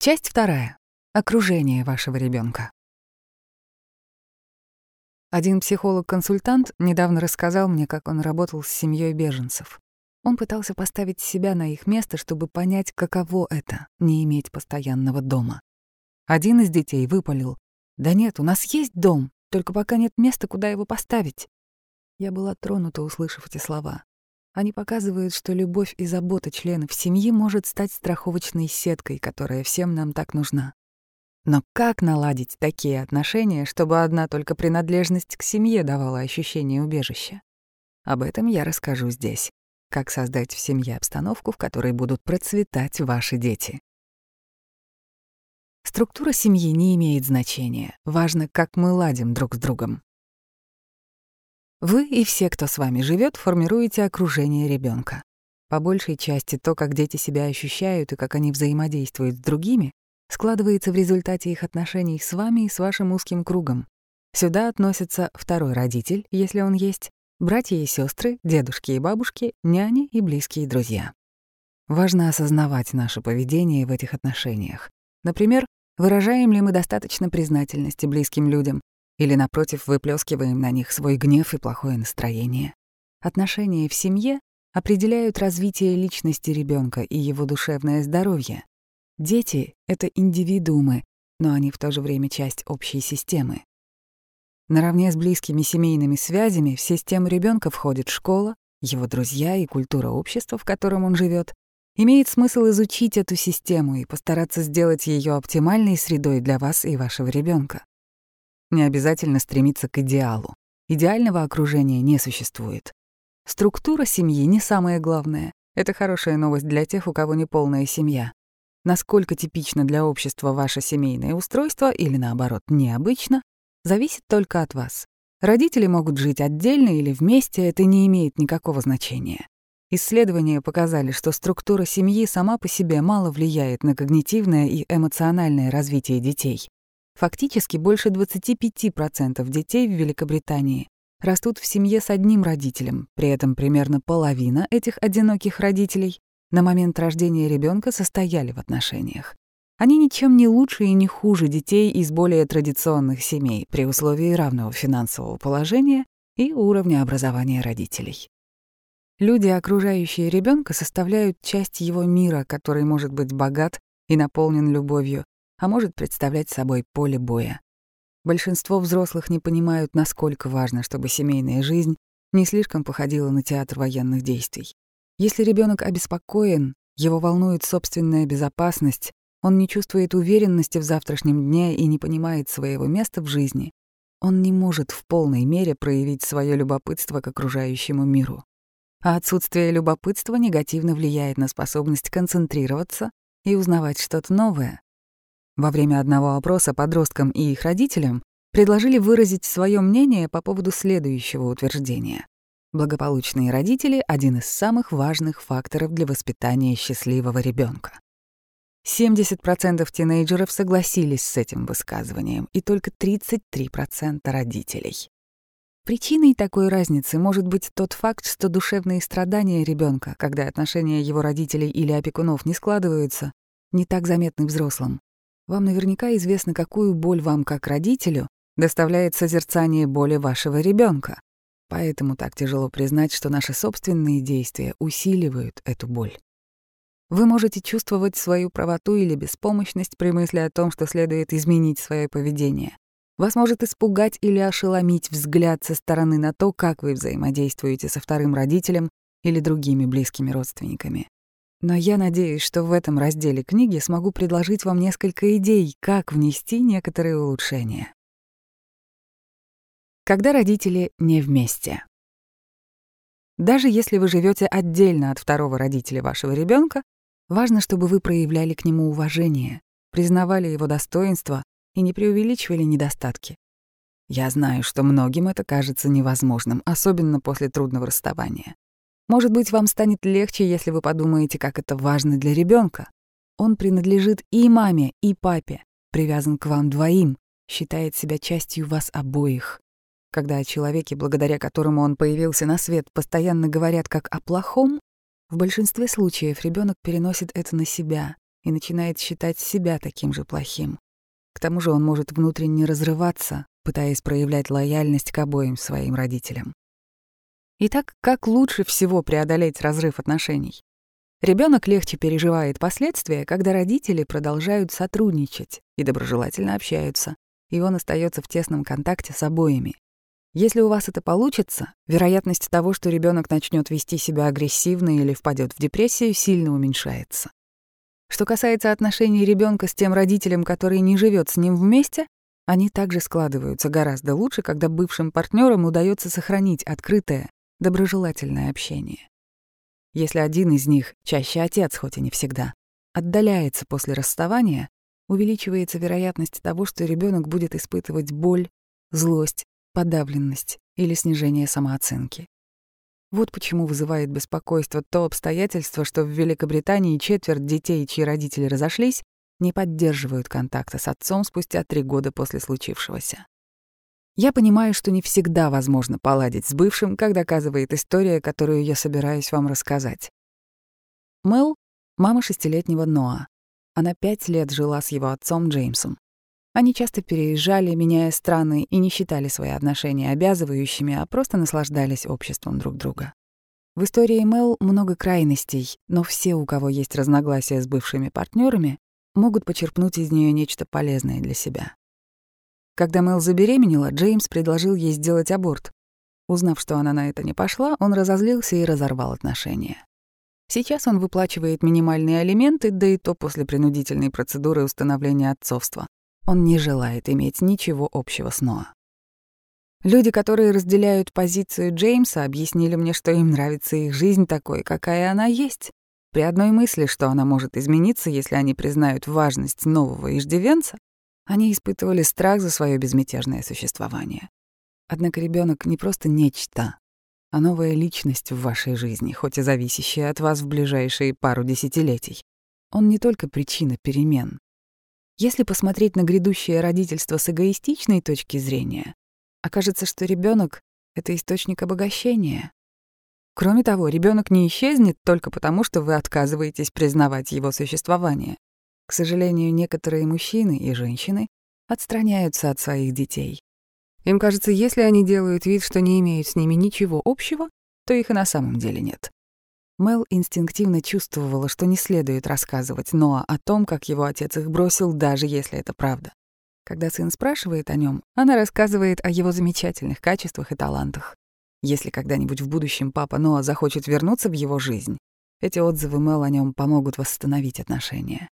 Часть вторая. Окружение вашего ребенка. Один психолог-консультант недавно рассказал мне, как он работал с семьей беженцев. Он пытался поставить себя на их место, чтобы понять, каково это — не иметь постоянного дома. Один из детей выпалил. «Да нет, у нас есть дом, только пока нет места, куда его поставить». Я была тронута, услышав эти слова. Они показывают, что любовь и забота членов семьи может стать страховочной сеткой, которая всем нам так нужна. Но как наладить такие отношения, чтобы одна только принадлежность к семье давала ощущение убежища? Об этом я расскажу здесь. Как создать в семье обстановку, в которой будут процветать ваши дети. Структура семьи не имеет значения. Важно, как мы ладим друг с другом. Вы и все, кто с вами живет, формируете окружение ребенка. По большей части то, как дети себя ощущают и как они взаимодействуют с другими, складывается в результате их отношений с вами и с вашим узким кругом. Сюда относятся второй родитель, если он есть, братья и сестры, дедушки и бабушки, няни и близкие друзья. Важно осознавать наше поведение в этих отношениях. Например, выражаем ли мы достаточно признательности близким людям или, напротив, выплескиваем на них свой гнев и плохое настроение. Отношения в семье определяют развитие личности ребенка и его душевное здоровье. Дети — это индивидуумы, но они в то же время часть общей системы. Наравне с близкими семейными связями в систему ребенка входит школа, его друзья и культура общества, в котором он живет. Имеет смысл изучить эту систему и постараться сделать ее оптимальной средой для вас и вашего ребенка. Не обязательно стремиться к идеалу. Идеального окружения не существует. Структура семьи не самое главное. Это хорошая новость для тех, у кого не полная семья. Насколько типично для общества ваше семейное устройство или, наоборот, необычно, зависит только от вас. Родители могут жить отдельно или вместе, это не имеет никакого значения. Исследования показали, что структура семьи сама по себе мало влияет на когнитивное и эмоциональное развитие детей. Фактически больше 25% детей в Великобритании растут в семье с одним родителем, при этом примерно половина этих одиноких родителей на момент рождения ребенка состояли в отношениях. Они ничем не лучше и не хуже детей из более традиционных семей при условии равного финансового положения и уровня образования родителей. Люди, окружающие ребенка, составляют часть его мира, который может быть богат и наполнен любовью, а может представлять собой поле боя. Большинство взрослых не понимают, насколько важно, чтобы семейная жизнь не слишком походила на театр военных действий. Если ребенок обеспокоен, его волнует собственная безопасность, он не чувствует уверенности в завтрашнем дне и не понимает своего места в жизни, он не может в полной мере проявить свое любопытство к окружающему миру. А отсутствие любопытства негативно влияет на способность концентрироваться и узнавать что-то новое. Во время одного опроса подросткам и их родителям предложили выразить свое мнение по поводу следующего утверждения. Благополучные родители — один из самых важных факторов для воспитания счастливого ребенка. 70% тинейджеров согласились с этим высказыванием, и только 33% родителей. Причиной такой разницы может быть тот факт, что душевные страдания ребенка, когда отношения его родителей или опекунов не складываются, не так заметны взрослым. Вам наверняка известно, какую боль вам, как родителю, доставляет созерцание боли вашего ребенка. Поэтому так тяжело признать, что наши собственные действия усиливают эту боль. Вы можете чувствовать свою правоту или беспомощность при мысли о том, что следует изменить свое поведение. Вас может испугать или ошеломить взгляд со стороны на то, как вы взаимодействуете со вторым родителем или другими близкими родственниками. Но я надеюсь, что в этом разделе книги смогу предложить вам несколько идей, как внести некоторые улучшения когда родители не вместе. Даже если вы живете отдельно от второго родителя вашего ребенка, важно, чтобы вы проявляли к нему уважение, признавали его достоинства и не преувеличивали недостатки. Я знаю, что многим это кажется невозможным, особенно после трудного расставания. Может быть, вам станет легче, если вы подумаете, как это важно для ребенка. Он принадлежит и маме, и папе, привязан к вам двоим, считает себя частью вас обоих. Когда о человеке, благодаря которому он появился на свет, постоянно говорят как о плохом, в большинстве случаев ребенок переносит это на себя и начинает считать себя таким же плохим. К тому же он может внутренне разрываться, пытаясь проявлять лояльность к обоим своим родителям. Итак, как лучше всего преодолеть разрыв отношений? Ребенок легче переживает последствия, когда родители продолжают сотрудничать и доброжелательно общаются, и он остается в тесном контакте с обоими. Если у вас это получится, вероятность того, что ребенок начнет вести себя агрессивно или впадет в депрессию, сильно уменьшается. Что касается отношений ребенка с тем родителем, который не живет с ним вместе, они также складываются гораздо лучше, когда бывшим партнерам удается сохранить открытое, доброжелательное общение. Если один из них, чаще отец, хоть и не всегда, отдаляется после расставания, увеличивается вероятность того, что ребенок будет испытывать боль, злость, подавленность или снижение самооценки. Вот почему вызывает беспокойство то обстоятельство, что в Великобритании четверть детей, чьи родители разошлись, не поддерживают контакта с отцом спустя три года после случившегося. Я понимаю, что не всегда возможно поладить с бывшим, как доказывает история, которую я собираюсь вам рассказать. Мэл — мама шестилетнего Ноа. Она пять лет жила с его отцом Джеймсом. Они часто переезжали, меняя страны, и не считали свои отношения обязывающими, а просто наслаждались обществом друг друга. В истории Мэл много крайностей, но все, у кого есть разногласия с бывшими партнерами, могут почерпнуть из нее нечто полезное для себя. Когда Мэл забеременела, Джеймс предложил ей сделать аборт. Узнав, что она на это не пошла, он разозлился и разорвал отношения. Сейчас он выплачивает минимальные алименты, да и то после принудительной процедуры установления отцовства. Он не желает иметь ничего общего с Ноа. Люди, которые разделяют позицию Джеймса, объяснили мне, что им нравится их жизнь такой, какая она есть. При одной мысли, что она может измениться, если они признают важность нового иждивенца, они испытывали страх за свое безмятежное существование. Однако ребенок не просто нечто, а новая личность в вашей жизни, хоть и зависящая от вас в ближайшие пару десятилетий. Он не только причина перемен. Если посмотреть на грядущее родительство с эгоистичной точки зрения, окажется, что ребенок это источник обогащения. Кроме того, ребенок не исчезнет только потому, что вы отказываетесь признавать его существование. К сожалению, некоторые мужчины и женщины отстраняются от своих детей. Им кажется, если они делают вид, что не имеют с ними ничего общего, то их и на самом деле нет. Мел инстинктивно чувствовала, что не следует рассказывать Ноа о том, как его отец их бросил, даже если это правда. Когда сын спрашивает о нем, она рассказывает о его замечательных качествах и талантах. Если когда-нибудь в будущем папа Ноа захочет вернуться в его жизнь, эти отзывы Мел о нем помогут восстановить отношения.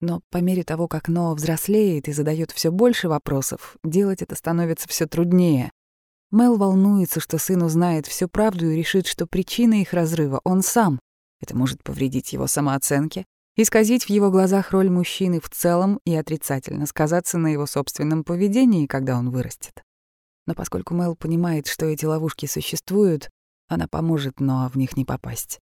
Но по мере того, как Ноа взрослеет и задает все больше вопросов, делать это становится все труднее. Мел волнуется, что сын узнает всю правду и решит, что причина их разрыва — он сам. Это может повредить его самооценке, исказить в его глазах роль мужчины в целом и отрицательно сказаться на его собственном поведении, когда он вырастет. Но поскольку Мел понимает, что эти ловушки существуют, она поможет Ноа в них не попасть.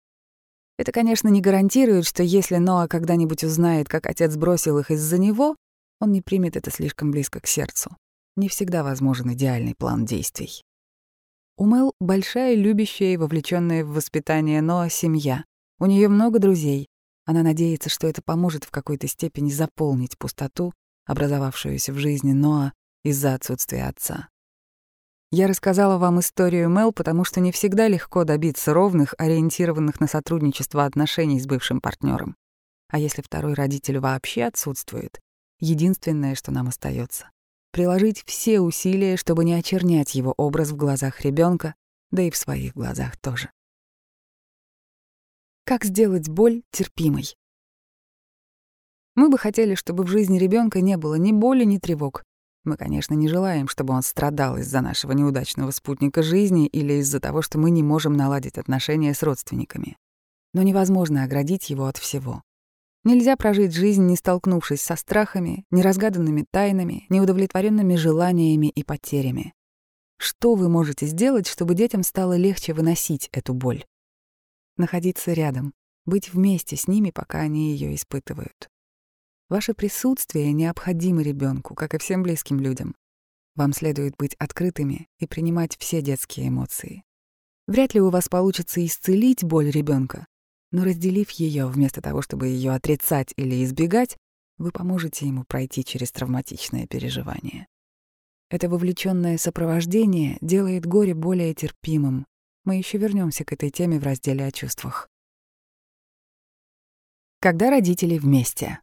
Это, конечно, не гарантирует, что если Ноа когда-нибудь узнает, как отец бросил их из-за него, он не примет это слишком близко к сердцу. Не всегда возможен идеальный план действий. У Мел большая, любящая и вовлеченная в воспитание Ноа семья. У нее много друзей. Она надеется, что это поможет в какой-то степени заполнить пустоту, образовавшуюся в жизни Ноа из-за отсутствия отца. Я рассказала вам историю Мел, потому что не всегда легко добиться ровных, ориентированных на сотрудничество отношений с бывшим партнером. А если второй родитель вообще отсутствует, единственное, что нам остается, приложить все усилия, чтобы не очернять его образ в глазах ребенка, да и в своих глазах тоже. Как сделать боль терпимой? Мы бы хотели, чтобы в жизни ребенка не было ни боли, ни тревог, мы, конечно, не желаем, чтобы он страдал из-за нашего неудачного спутника жизни или из-за того, что мы не можем наладить отношения с родственниками. Но невозможно оградить его от всего. Нельзя прожить жизнь, не столкнувшись со страхами, неразгаданными тайнами, неудовлетворенными желаниями и потерями. Что вы можете сделать, чтобы детям стало легче выносить эту боль? Находиться рядом, быть вместе с ними, пока они ее испытывают. Ваше присутствие необходимо ребенку, как и всем близким людям. Вам следует быть открытыми и принимать все детские эмоции. Вряд ли у вас получится исцелить боль ребенка, Но разделив ее, вместо того, чтобы ее отрицать или избегать, вы поможете ему пройти через травматичное переживание. Это вовлеченное сопровождение делает горе более терпимым. Мы еще вернемся к этой теме в разделе о чувствах. Когда родители вместе.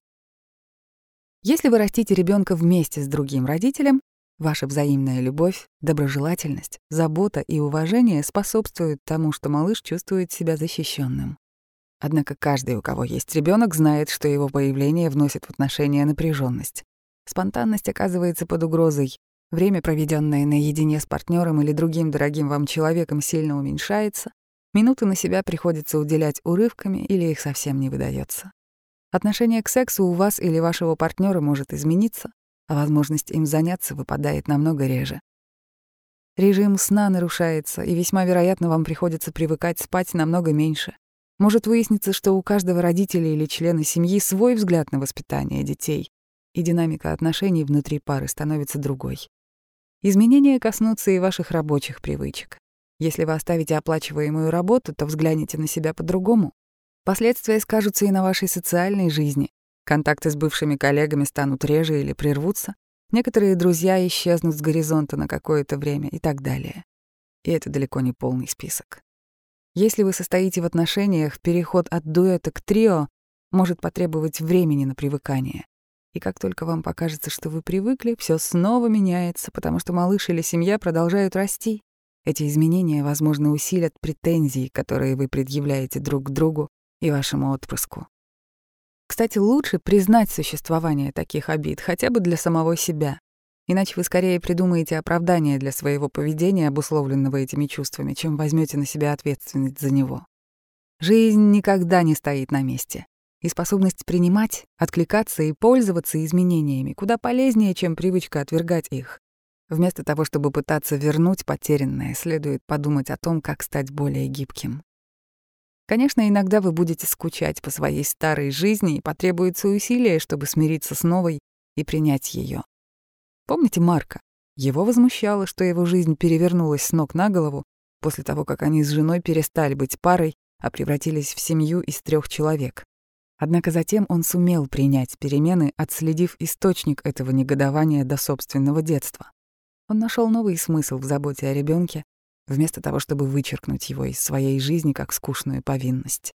Если вы растите ребенка вместе с другим родителем, ваша взаимная любовь, доброжелательность, забота и уважение способствуют тому, что малыш чувствует себя защищенным. Однако каждый, у кого есть ребенок, знает, что его появление вносит в отношения напряженность. Спонтанность оказывается под угрозой. Время, проведенное наедине с партнером или другим дорогим вам человеком, сильно уменьшается. Минуты на себя приходится уделять урывками или их совсем не выдается. Отношение к сексу у вас или вашего партнера может измениться, а возможность им заняться выпадает намного реже. Режим сна нарушается, и весьма вероятно вам приходится привыкать спать намного меньше. Может выясниться, что у каждого родителя или члена семьи свой взгляд на воспитание детей, и динамика отношений внутри пары становится другой. Изменения коснутся и ваших рабочих привычек. Если вы оставите оплачиваемую работу, то взгляните на себя по-другому. Последствия скажутся и на вашей социальной жизни. Контакты с бывшими коллегами станут реже или прервутся. Некоторые друзья исчезнут с горизонта на какое-то время и так далее. И это далеко не полный список. Если вы состоите в отношениях, переход от дуэта к трио может потребовать времени на привыкание. И как только вам покажется, что вы привыкли, все снова меняется, потому что малыш или семья продолжают расти. Эти изменения, возможно, усилят претензии, которые вы предъявляете друг к другу, и вашему отпрыску. Кстати, лучше признать существование таких обид хотя бы для самого себя. Иначе вы скорее придумаете оправдание для своего поведения, обусловленного этими чувствами, чем возьмете на себя ответственность за него. Жизнь никогда не стоит на месте. И способность принимать, откликаться и пользоваться изменениями куда полезнее, чем привычка отвергать их. Вместо того, чтобы пытаться вернуть потерянное, следует подумать о том, как стать более гибким. Конечно, иногда вы будете скучать по своей старой жизни и потребуется усилие, чтобы смириться с новой и принять ее. Помните Марка? Его возмущало, что его жизнь перевернулась с ног на голову после того, как они с женой перестали быть парой, а превратились в семью из трех человек. Однако затем он сумел принять перемены, отследив источник этого негодования до собственного детства. Он нашел новый смысл в заботе о ребенке вместо того, чтобы вычеркнуть его из своей жизни как скучную повинность.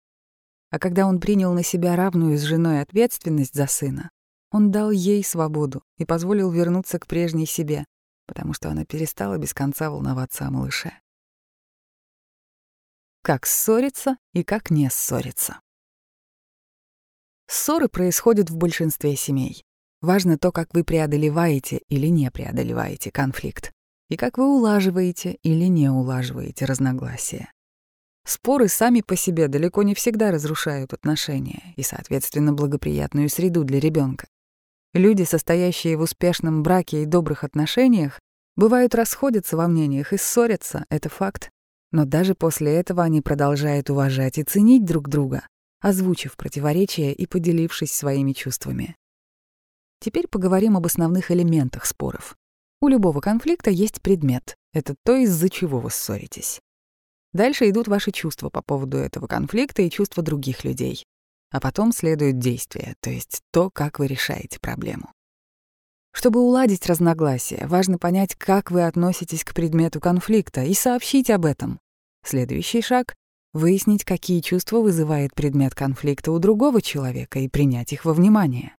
А когда он принял на себя равную с женой ответственность за сына, он дал ей свободу и позволил вернуться к прежней себе, потому что она перестала без конца волноваться о малыше. Как ссориться и как не ссориться. Ссоры происходят в большинстве семей. Важно то, как вы преодолеваете или не преодолеваете конфликт и как вы улаживаете или не улаживаете разногласия. Споры сами по себе далеко не всегда разрушают отношения и, соответственно, благоприятную среду для ребенка. Люди, состоящие в успешном браке и добрых отношениях, бывают расходятся во мнениях и ссорятся, это факт. Но даже после этого они продолжают уважать и ценить друг друга, озвучив противоречия и поделившись своими чувствами. Теперь поговорим об основных элементах споров. У любого конфликта есть предмет. Это то, из-за чего вы ссоритесь. Дальше идут ваши чувства по поводу этого конфликта и чувства других людей. А потом следует действие, то есть то, как вы решаете проблему. Чтобы уладить разногласия, важно понять, как вы относитесь к предмету конфликта и сообщить об этом. Следующий шаг — выяснить, какие чувства вызывает предмет конфликта у другого человека и принять их во внимание.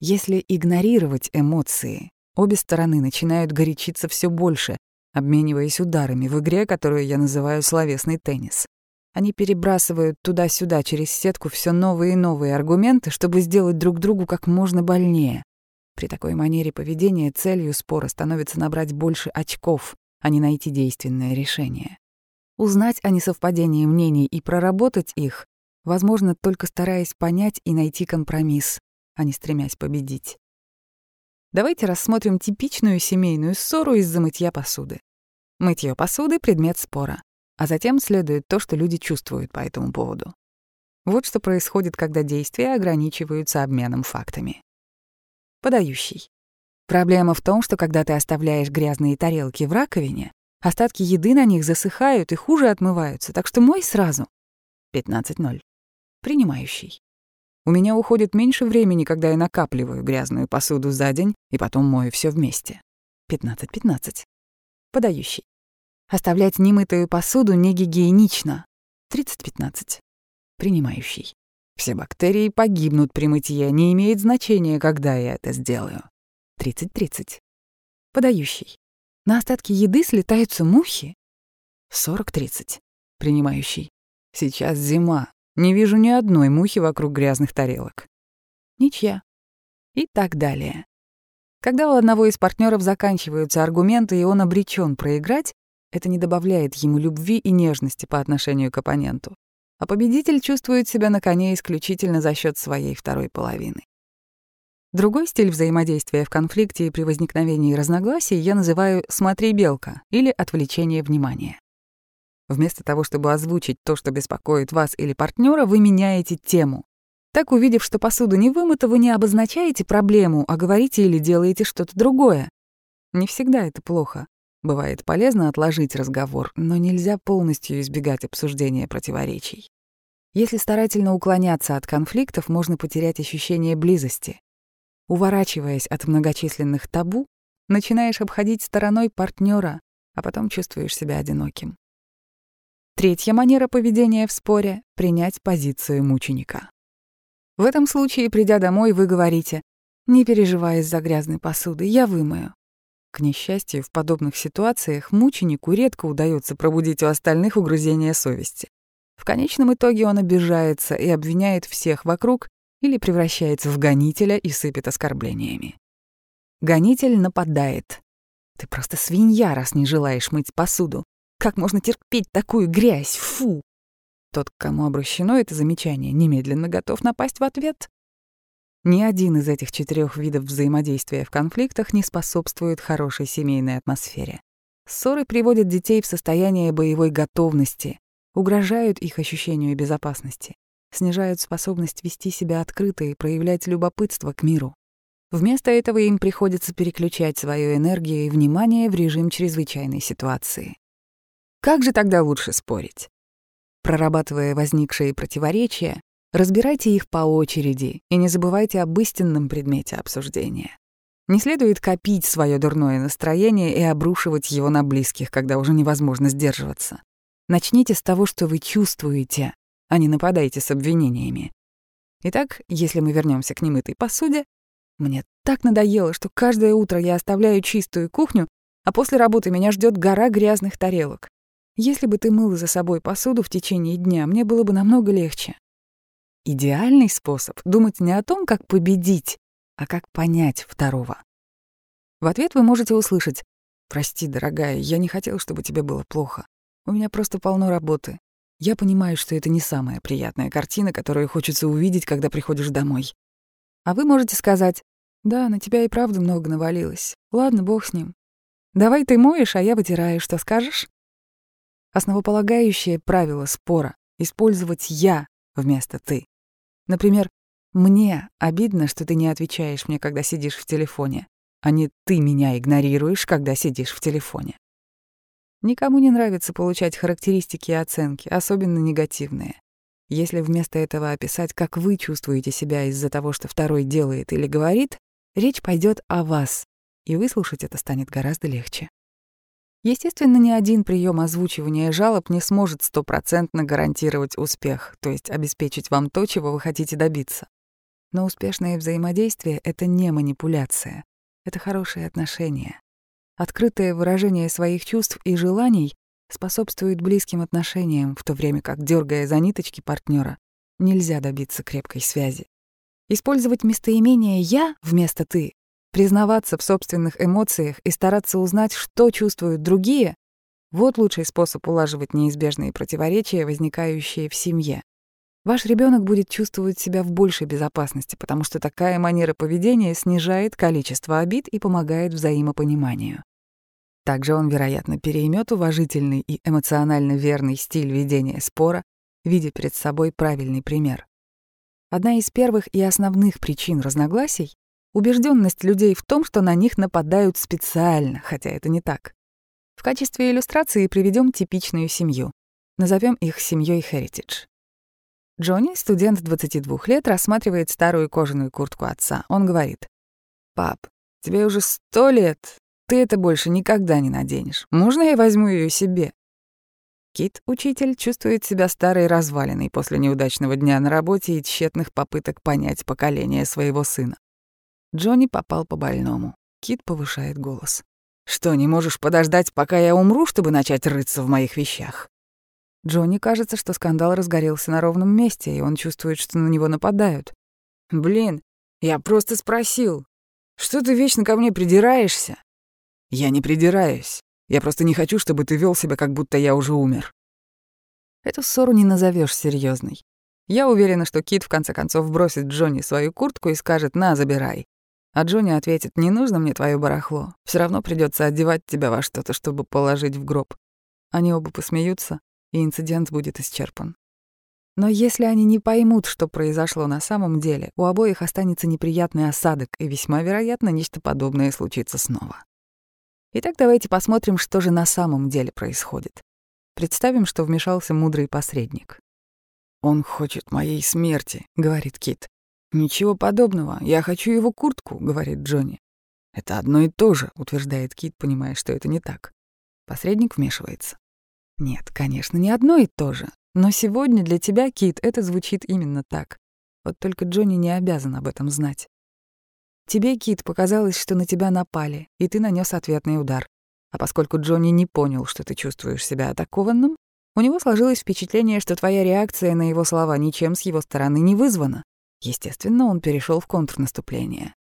Если игнорировать эмоции, Обе стороны начинают горячиться все больше, обмениваясь ударами в игре, которую я называю словесный теннис. Они перебрасывают туда-сюда через сетку все новые и новые аргументы, чтобы сделать друг другу как можно больнее. При такой манере поведения целью спора становится набрать больше очков, а не найти действенное решение. Узнать о несовпадении мнений и проработать их возможно только стараясь понять и найти компромисс, а не стремясь победить. Давайте рассмотрим типичную семейную ссору из-за мытья посуды. Мытье посуды — предмет спора, а затем следует то, что люди чувствуют по этому поводу. Вот что происходит, когда действия ограничиваются обменом фактами. Подающий. Проблема в том, что когда ты оставляешь грязные тарелки в раковине, остатки еды на них засыхают и хуже отмываются, так что мой сразу. 15.0. Принимающий. У меня уходит меньше времени, когда я накапливаю грязную посуду за день и потом мою все вместе. 15-15. Подающий. Оставлять немытую посуду не гигиенично. 30-15. Принимающий. Все бактерии погибнут при мытье, не имеет значения, когда я это сделаю. 30-30. Подающий. На остатки еды слетаются мухи. 40-30. Принимающий. Сейчас зима. Не вижу ни одной мухи вокруг грязных тарелок. Ничья. И так далее. Когда у одного из партнеров заканчиваются аргументы, и он обречен проиграть, это не добавляет ему любви и нежности по отношению к оппоненту а победитель чувствует себя на коне исключительно за счет своей второй половины. Другой стиль взаимодействия в конфликте и при возникновении разногласий я называю «смотри, белка» или «отвлечение внимания». Вместо того, чтобы озвучить то, что беспокоит вас или партнера, вы меняете тему. Так, увидев, что посуда не вымыта, вы не обозначаете проблему, а говорите или делаете что-то другое. Не всегда это плохо. Бывает полезно отложить разговор, но нельзя полностью избегать обсуждения противоречий. Если старательно уклоняться от конфликтов, можно потерять ощущение близости. Уворачиваясь от многочисленных табу, начинаешь обходить стороной партнера, а потом чувствуешь себя одиноким. Третья манера поведения в споре — принять позицию мученика. В этом случае, придя домой, вы говорите «Не переживай из-за грязной посуды, я вымою». К несчастью, в подобных ситуациях мученику редко удается пробудить у остальных угрызение совести. В конечном итоге он обижается и обвиняет всех вокруг или превращается в гонителя и сыпет оскорблениями. Гонитель нападает. «Ты просто свинья, раз не желаешь мыть посуду. Как можно терпеть такую грязь? Фу!» Тот, к кому обращено это замечание, немедленно готов напасть в ответ. Ни один из этих четырех видов взаимодействия в конфликтах не способствует хорошей семейной атмосфере. Ссоры приводят детей в состояние боевой готовности, угрожают их ощущению безопасности, снижают способность вести себя открыто и проявлять любопытство к миру. Вместо этого им приходится переключать свою энергию и внимание в режим чрезвычайной ситуации. Как же тогда лучше спорить? Прорабатывая возникшие противоречия, Разбирайте их по очереди и не забывайте об истинном предмете обсуждения. Не следует копить свое дурное настроение и обрушивать его на близких, когда уже невозможно сдерживаться. Начните с того, что вы чувствуете, а не нападайте с обвинениями. Итак, если мы вернемся к немытой посуде, мне так надоело, что каждое утро я оставляю чистую кухню, а после работы меня ждет гора грязных тарелок. Если бы ты мыла за собой посуду в течение дня, мне было бы намного легче. Идеальный способ — думать не о том, как победить, а как понять второго. В ответ вы можете услышать «Прости, дорогая, я не хотел, чтобы тебе было плохо. У меня просто полно работы. Я понимаю, что это не самая приятная картина, которую хочется увидеть, когда приходишь домой». А вы можете сказать «Да, на тебя и правда много навалилось. Ладно, бог с ним. Давай ты моешь, а я вытираю, что скажешь?» Основополагающее правило спора — использовать «я» вместо «ты». Например, «Мне обидно, что ты не отвечаешь мне, когда сидишь в телефоне, а не ты меня игнорируешь, когда сидишь в телефоне». Никому не нравится получать характеристики и оценки, особенно негативные. Если вместо этого описать, как вы чувствуете себя из-за того, что второй делает или говорит, речь пойдет о вас, и выслушать это станет гораздо легче. Естественно, ни один прием озвучивания жалоб не сможет стопроцентно гарантировать успех, то есть обеспечить вам то, чего вы хотите добиться. Но успешное взаимодействие — это не манипуляция, это хорошие отношения. Открытое выражение своих чувств и желаний способствует близким отношениям, в то время как, дергая за ниточки партнера, нельзя добиться крепкой связи. Использовать местоимение «я» вместо «ты» Признаваться в собственных эмоциях и стараться узнать, что чувствуют другие — вот лучший способ улаживать неизбежные противоречия, возникающие в семье. Ваш ребенок будет чувствовать себя в большей безопасности, потому что такая манера поведения снижает количество обид и помогает взаимопониманию. Также он, вероятно, переймет уважительный и эмоционально верный стиль ведения спора, видя перед собой правильный пример. Одна из первых и основных причин разногласий убежденность людей в том, что на них нападают специально, хотя это не так. В качестве иллюстрации приведем типичную семью. Назовем их семьей Heritage. Джонни, студент 22 лет, рассматривает старую кожаную куртку отца. Он говорит, «Пап, тебе уже сто лет, ты это больше никогда не наденешь. Можно я возьму ее себе?» Кит, учитель, чувствует себя старой развалиной после неудачного дня на работе и тщетных попыток понять поколение своего сына. Джонни попал по больному. Кит повышает голос. «Что, не можешь подождать, пока я умру, чтобы начать рыться в моих вещах?» Джонни кажется, что скандал разгорелся на ровном месте, и он чувствует, что на него нападают. «Блин, я просто спросил. Что ты вечно ко мне придираешься?» «Я не придираюсь. Я просто не хочу, чтобы ты вел себя, как будто я уже умер». Эту ссору не назовешь серьезной. Я уверена, что Кит в конце концов бросит Джонни свою куртку и скажет «на, забирай». А Джонни ответит «не нужно мне твое барахло. Все равно придется одевать тебя во что-то, чтобы положить в гроб». Они оба посмеются, и инцидент будет исчерпан. Но если они не поймут, что произошло на самом деле, у обоих останется неприятный осадок, и весьма вероятно, нечто подобное случится снова. Итак, давайте посмотрим, что же на самом деле происходит. Представим, что вмешался мудрый посредник. «Он хочет моей смерти», — говорит Кит. «Ничего подобного, я хочу его куртку», — говорит Джонни. «Это одно и то же», — утверждает Кит, понимая, что это не так. Посредник вмешивается. Нет, конечно, не одно и то же. Но сегодня для тебя, Кит, это звучит именно так. Вот только Джонни не обязан об этом знать. Тебе, Кит, показалось, что на тебя напали, и ты нанес ответный удар. А поскольку Джонни не понял, что ты чувствуешь себя атакованным, у него сложилось впечатление, что твоя реакция на его слова ничем с его стороны не вызвана. Естественно, он перешел в контрнаступление.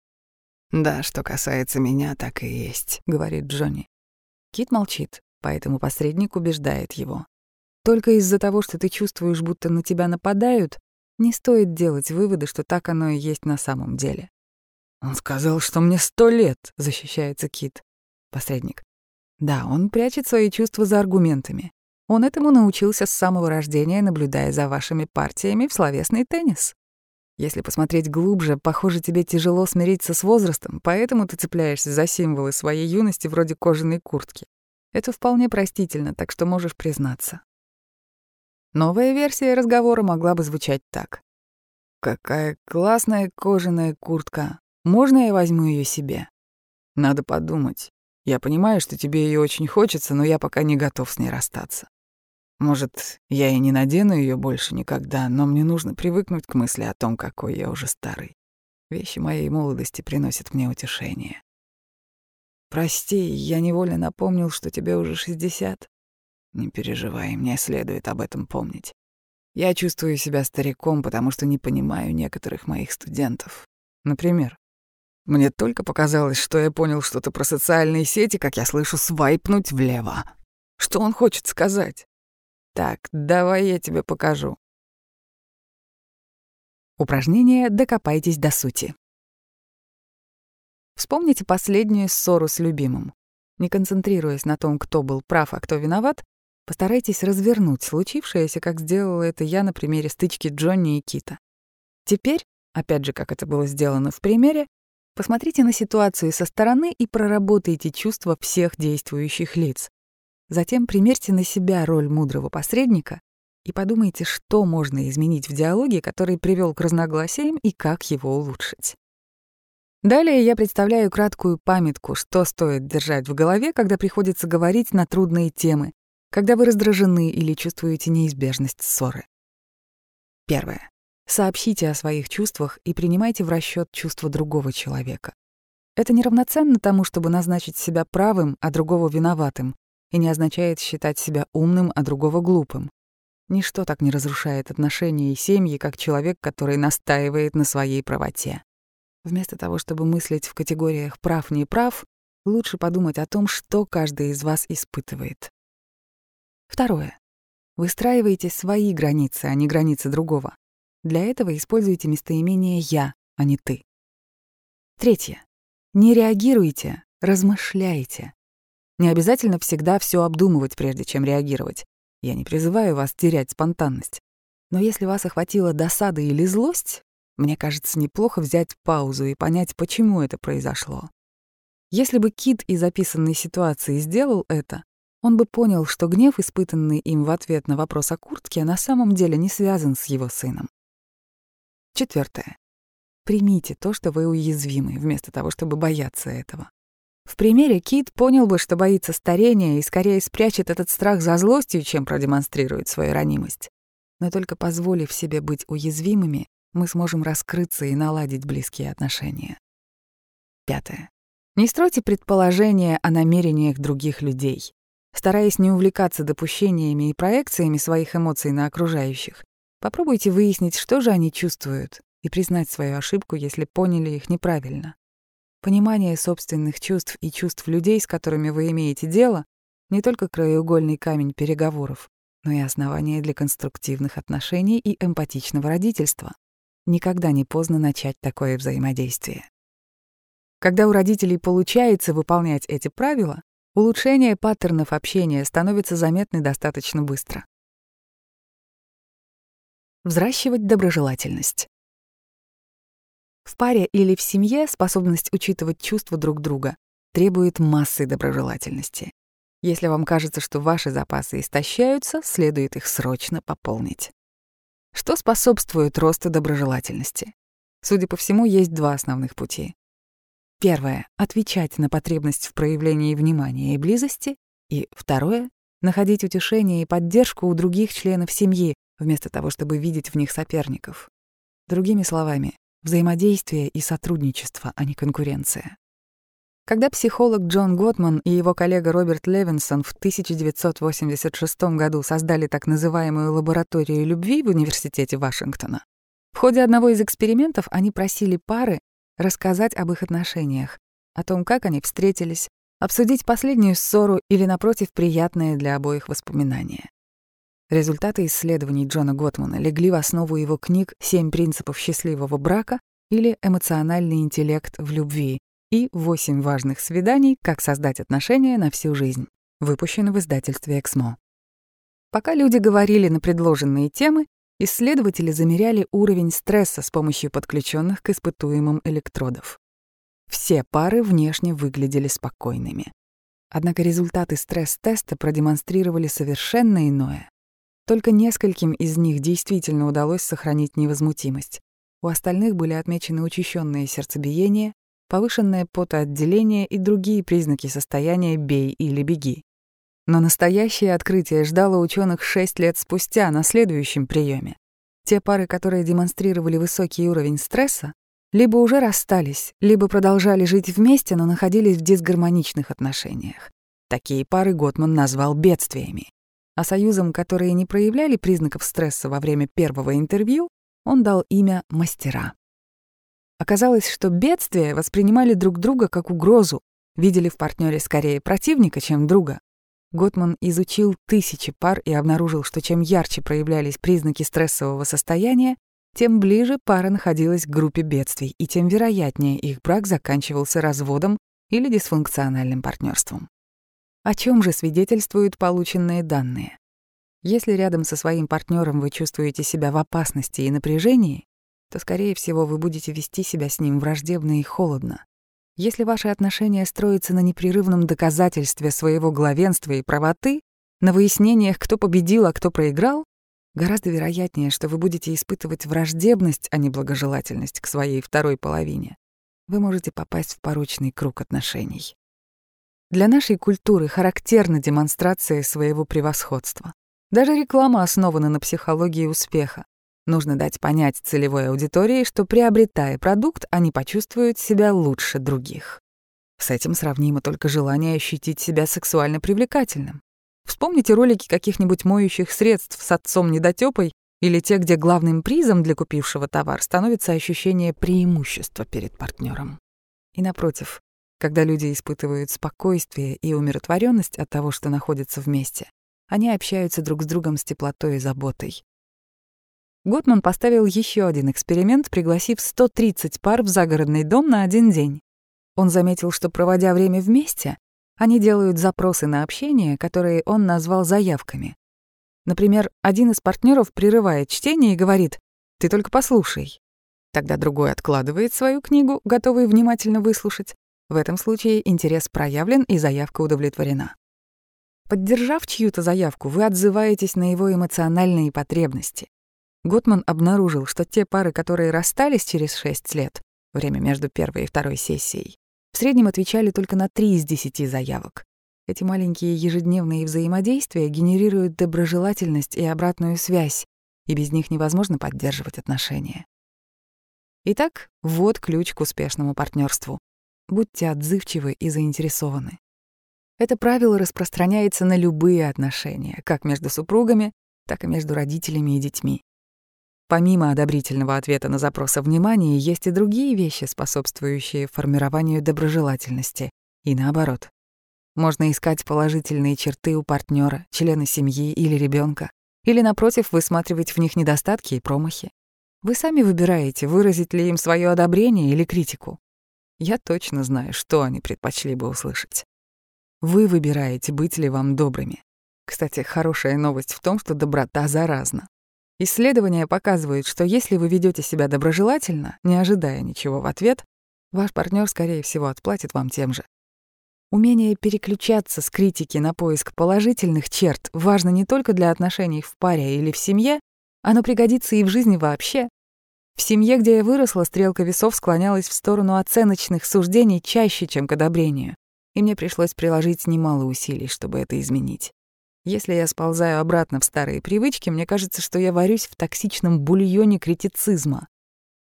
«Да, что касается меня, так и есть», — говорит Джонни. Кит молчит поэтому посредник убеждает его. Только из-за того, что ты чувствуешь, будто на тебя нападают, не стоит делать выводы, что так оно и есть на самом деле. «Он сказал, что мне сто лет», — защищается Кит. Посредник. Да, он прячет свои чувства за аргументами. Он этому научился с самого рождения, наблюдая за вашими партиями в словесный теннис. Если посмотреть глубже, похоже, тебе тяжело смириться с возрастом, поэтому ты цепляешься за символы своей юности вроде кожаной куртки. Это вполне простительно, так что можешь признаться. Новая версия разговора могла бы звучать так. «Какая классная кожаная куртка. Можно я возьму ее себе?» «Надо подумать. Я понимаю, что тебе ее очень хочется, но я пока не готов с ней расстаться. Может, я и не надену ее больше никогда, но мне нужно привыкнуть к мысли о том, какой я уже старый. Вещи моей молодости приносят мне утешение. Прости, я невольно напомнил, что тебе уже 60. Не переживай, мне следует об этом помнить. Я чувствую себя стариком, потому что не понимаю некоторых моих студентов. Например, мне только показалось, что я понял что-то про социальные сети, как я слышу свайпнуть влево. Что он хочет сказать? Так, давай я тебе покажу. Упражнение «Докопайтесь до сути». Вспомните последнюю ссору с любимым. Не концентрируясь на том, кто был прав, а кто виноват, постарайтесь развернуть случившееся, как сделала это я на примере стычки Джонни и Кита. Теперь, опять же, как это было сделано в примере, посмотрите на ситуацию со стороны и проработайте чувства всех действующих лиц. Затем примерьте на себя роль мудрого посредника и подумайте, что можно изменить в диалоге, который привел к разногласиям и как его улучшить. Далее я представляю краткую памятку, что стоит держать в голове, когда приходится говорить на трудные темы, когда вы раздражены или чувствуете неизбежность ссоры. Первое. Сообщите о своих чувствах и принимайте в расчет чувства другого человека. Это неравноценно тому, чтобы назначить себя правым, а другого виноватым, и не означает считать себя умным, а другого глупым. Ничто так не разрушает отношения и семьи, как человек, который настаивает на своей правоте. Вместо того, чтобы мыслить в категориях «прав-не прав», лучше подумать о том, что каждый из вас испытывает. Второе. Выстраивайте свои границы, а не границы другого. Для этого используйте местоимение «я», а не «ты». Третье. Не реагируйте, размышляйте. Не обязательно всегда все обдумывать, прежде чем реагировать. Я не призываю вас терять спонтанность. Но если вас охватила досада или злость, мне кажется, неплохо взять паузу и понять, почему это произошло. Если бы Кит из описанной ситуации сделал это, он бы понял, что гнев, испытанный им в ответ на вопрос о куртке, на самом деле не связан с его сыном. Четвертое. Примите то, что вы уязвимы, вместо того, чтобы бояться этого. В примере Кит понял бы, что боится старения и скорее спрячет этот страх за злостью, чем продемонстрирует свою ранимость. Но только позволив себе быть уязвимыми, мы сможем раскрыться и наладить близкие отношения. Пятое. Не стройте предположения о намерениях других людей. Стараясь не увлекаться допущениями и проекциями своих эмоций на окружающих, попробуйте выяснить, что же они чувствуют, и признать свою ошибку, если поняли их неправильно. Понимание собственных чувств и чувств людей, с которыми вы имеете дело, не только краеугольный камень переговоров, но и основание для конструктивных отношений и эмпатичного родительства. Никогда не поздно начать такое взаимодействие. Когда у родителей получается выполнять эти правила, улучшение паттернов общения становится заметно достаточно быстро. Взращивать доброжелательность. В паре или в семье способность учитывать чувства друг друга требует массы доброжелательности. Если вам кажется, что ваши запасы истощаются, следует их срочно пополнить. Что способствует росту доброжелательности? Судя по всему, есть два основных пути. Первое — отвечать на потребность в проявлении внимания и близости. И второе — находить утешение и поддержку у других членов семьи, вместо того, чтобы видеть в них соперников. Другими словами, взаимодействие и сотрудничество, а не конкуренция. Когда психолог Джон Готман и его коллега Роберт Левинсон в 1986 году создали так называемую лабораторию любви в Университете Вашингтона, в ходе одного из экспериментов они просили пары рассказать об их отношениях, о том, как они встретились, обсудить последнюю ссору или, напротив, приятное для обоих воспоминания. Результаты исследований Джона Готмана легли в основу его книг «Семь принципов счастливого брака» или «Эмоциональный интеллект в любви» и «Восемь важных свиданий. Как создать отношения на всю жизнь», выпущены в издательстве «Эксмо». Пока люди говорили на предложенные темы, исследователи замеряли уровень стресса с помощью подключенных к испытуемым электродов. Все пары внешне выглядели спокойными. Однако результаты стресс-теста продемонстрировали совершенно иное. Только нескольким из них действительно удалось сохранить невозмутимость. У остальных были отмечены учащенное сердцебиение, повышенное потоотделение и другие признаки состояния «бей или беги». Но настоящее открытие ждало ученых шесть лет спустя на следующем приеме. Те пары, которые демонстрировали высокий уровень стресса, либо уже расстались, либо продолжали жить вместе, но находились в дисгармоничных отношениях. Такие пары Готман назвал бедствиями а союзам, которые не проявляли признаков стресса во время первого интервью, он дал имя «мастера». Оказалось, что бедствия воспринимали друг друга как угрозу, видели в партнере скорее противника, чем друга. Готман изучил тысячи пар и обнаружил, что чем ярче проявлялись признаки стрессового состояния, тем ближе пара находилась к группе бедствий, и тем вероятнее их брак заканчивался разводом или дисфункциональным партнерством. О чем же свидетельствуют полученные данные? Если рядом со своим партнером вы чувствуете себя в опасности и напряжении, то, скорее всего, вы будете вести себя с ним враждебно и холодно. Если ваши отношения строятся на непрерывном доказательстве своего главенства и правоты, на выяснениях, кто победил, а кто проиграл, гораздо вероятнее, что вы будете испытывать враждебность, а не благожелательность к своей второй половине. Вы можете попасть в порочный круг отношений. Для нашей культуры характерна демонстрация своего превосходства. Даже реклама основана на психологии успеха. Нужно дать понять целевой аудитории, что приобретая продукт, они почувствуют себя лучше других. С этим сравнимо только желание ощутить себя сексуально привлекательным. Вспомните ролики каких-нибудь моющих средств с отцом недотёпой или те, где главным призом для купившего товар становится ощущение преимущества перед партнером. И напротив, когда люди испытывают спокойствие и умиротворенность от того, что находятся вместе, они общаются друг с другом с теплотой и заботой. Готман поставил еще один эксперимент, пригласив 130 пар в загородный дом на один день. Он заметил, что, проводя время вместе, они делают запросы на общение, которые он назвал заявками. Например, один из партнеров прерывает чтение и говорит «ты только послушай». Тогда другой откладывает свою книгу, готовый внимательно выслушать, в этом случае интерес проявлен и заявка удовлетворена. Поддержав чью-то заявку, вы отзываетесь на его эмоциональные потребности. Готман обнаружил, что те пары, которые расстались через 6 лет, время между первой и второй сессией, в среднем отвечали только на 3 из 10 заявок. Эти маленькие ежедневные взаимодействия генерируют доброжелательность и обратную связь, и без них невозможно поддерживать отношения. Итак, вот ключ к успешному партнерству. Будьте отзывчивы и заинтересованы. Это правило распространяется на любые отношения, как между супругами, так и между родителями и детьми. Помимо одобрительного ответа на запрос о внимании, есть и другие вещи, способствующие формированию доброжелательности, и наоборот. Можно искать положительные черты у партнера, члена семьи или ребенка, или, напротив, высматривать в них недостатки и промахи. Вы сами выбираете, выразить ли им свое одобрение или критику. Я точно знаю, что они предпочли бы услышать. Вы выбираете, быть ли вам добрыми. Кстати, хорошая новость в том, что доброта заразна. Исследования показывают, что если вы ведете себя доброжелательно, не ожидая ничего в ответ, ваш партнер, скорее всего, отплатит вам тем же. Умение переключаться с критики на поиск положительных черт важно не только для отношений в паре или в семье, оно пригодится и в жизни вообще. В семье, где я выросла, стрелка весов склонялась в сторону оценочных суждений чаще, чем к одобрению и мне пришлось приложить немало усилий, чтобы это изменить. Если я сползаю обратно в старые привычки, мне кажется, что я варюсь в токсичном бульоне критицизма.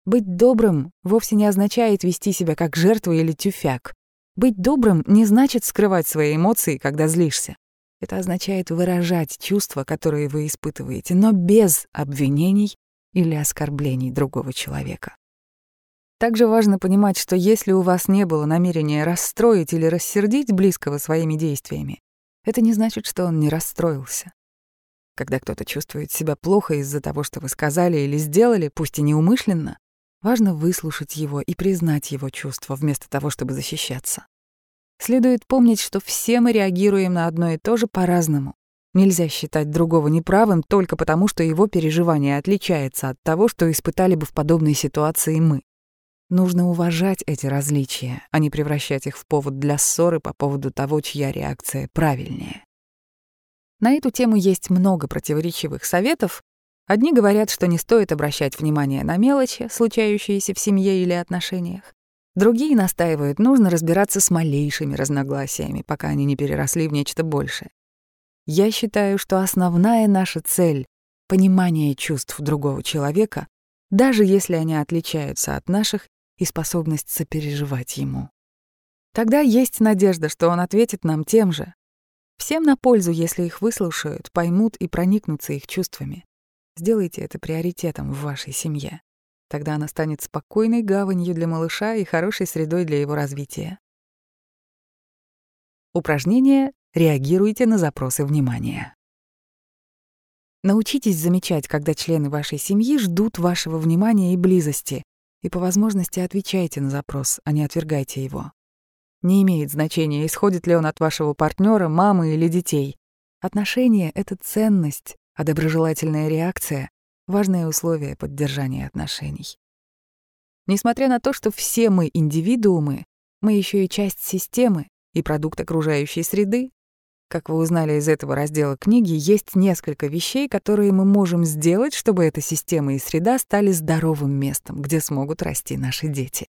Быть добрым вовсе не означает вести себя как жертва или тюфяк. Быть добрым не значит скрывать свои эмоции, когда злишься. Это означает выражать чувства, которые вы испытываете, но без обвинений или оскорблений другого человека. Также важно понимать, что если у вас не было намерения расстроить или рассердить близкого своими действиями, это не значит, что он не расстроился. Когда кто-то чувствует себя плохо из-за того, что вы сказали или сделали, пусть и неумышленно, важно выслушать его и признать его чувства вместо того, чтобы защищаться. Следует помнить, что все мы реагируем на одно и то же по-разному. Нельзя считать другого неправым только потому, что его переживание отличается от того, что испытали бы в подобной ситуации мы. Нужно уважать эти различия, а не превращать их в повод для ссоры по поводу того, чья реакция правильнее. На эту тему есть много противоречивых советов. Одни говорят, что не стоит обращать внимание на мелочи, случающиеся в семье или отношениях. Другие настаивают, нужно разбираться с малейшими разногласиями, пока они не переросли в нечто большее. Я считаю, что основная наша цель — понимание чувств другого человека, даже если они отличаются от наших и способность сопереживать ему. Тогда есть надежда, что он ответит нам тем же. Всем на пользу, если их выслушают, поймут и проникнутся их чувствами. Сделайте это приоритетом в вашей семье. Тогда она станет спокойной гаванью для малыша и хорошей средой для его развития. Упражнение «Реагируйте на запросы внимания». Научитесь замечать, когда члены вашей семьи ждут вашего внимания и близости, и по возможности отвечайте на запрос, а не отвергайте его. Не имеет значения, исходит ли он от вашего партнера, мамы или детей. Отношения — это ценность, а доброжелательная реакция — важное условие поддержания отношений. Несмотря на то, что все мы индивидуумы, мы еще и часть системы и продукт окружающей среды, как вы узнали из этого раздела книги, есть несколько вещей, которые мы можем сделать, чтобы эта система и среда стали здоровым местом, где смогут расти наши дети.